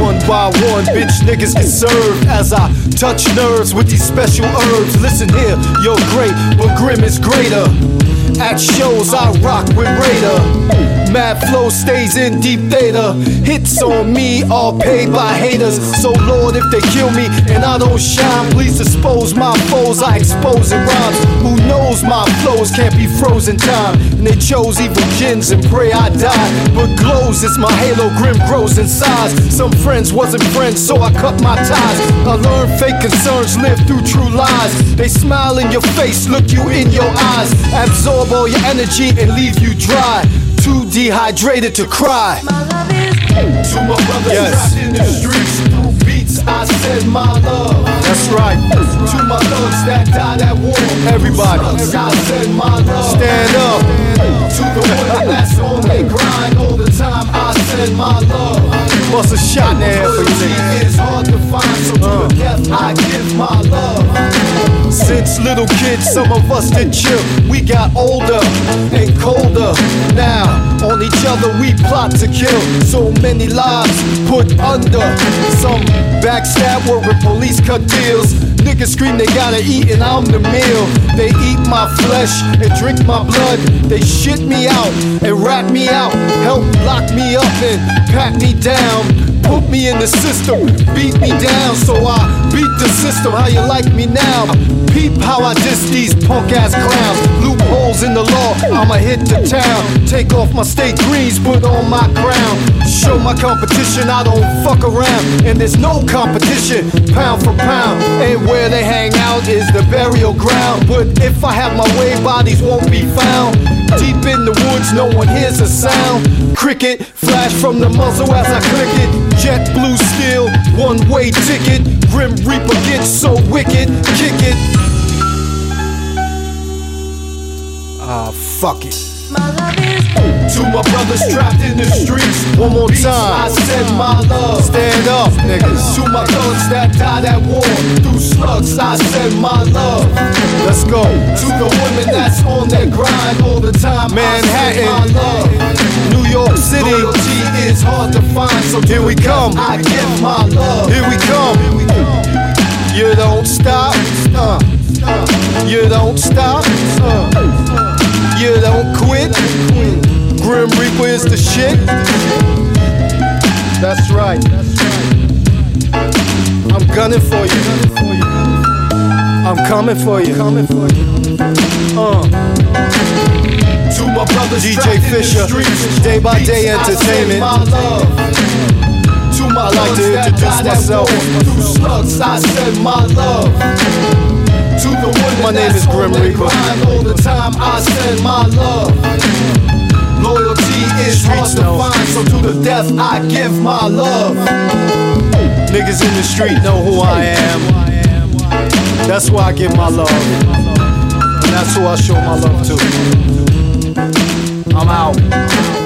One by one, bitch niggas get served as I touch nerves with these special herbs. Listen here, you're great, but Grim is greater. At shows, I rock with Raider. Mad flow stays in deep theta. Hits on me, all paid by haters. So, Lord, if they kill me and I don't shine, please dispose my foes. I expose in rhymes. Who knows my flows can't be frozen time. And they chose evil gins and pray I die. But glows as my halo grim grows in size. Some friends wasn't friends, so I cut my ties. I learned fake concerns live through true lies. They smile in your face, look you in your eyes. Absorb all your energy and leave you dry. Too dehydrated to cry. To my brothers Yes. in the streets through beats, I send my love. That's right. To my thugs that died at war, Everybody. I send my love. Stand up. To the women that's on their grind all the time, I send my love. Bust a shot in the air for you niggas. hard to find, so to uh. the death I give my love. Little kids, some of us did chill. We got older and colder. Now, on each other we plot to kill. So many lives put under. Some backstab with police cut deals. Niggas scream they gotta eat and I'm the meal. They eat my flesh and drink my blood. They shit me out and rat me out. Help lock me up and pat me down. Put me in the system, beat me down, so I beat the system. How you like me now? Peep how I diss these punk ass clowns. Loopholes in the law, I'ma hit the town. Take off my state greens, put on my crown. Show my competition, I don't fuck around. And there's no competition, pound for pound. And where they hang out is the burial ground. But if I have my way, bodies won't be found. Deep in the woods, no one hears a sound. Cricket, flash from the muzzle as I click it. Jet blue steel, one way ticket. Grim Reaper gets so wicked, kick it. Ah, fuck it. To my brothers trapped in the streets, One more beats, time. I send my love. Stand up, niggas. To my thugs that died at war, through slugs, I send my love. Let's go. To the women that's on their grind all the time, Manhattan. I send my love. New York City, Loyalty is hard to find, so Here we come. I give my love. here we come. You don't stop. Uh. You don't stop. Uh. You don't quit. Grim Reaper is the shit. That's right. I'm gunning for you. I'm coming for you. Coming for you. Uh. To my brothers DJ trapped in the Fisher, Day by Day Entertainment. To my I like to introduce myself. Through slugs, I send my love. To the women My name is Grim Reaper. all the time, I send my love. Is hard to find, so to the death I give my love. Niggas in the street know who I am. That's why I give my love. And that's who I show my love to. I'm out.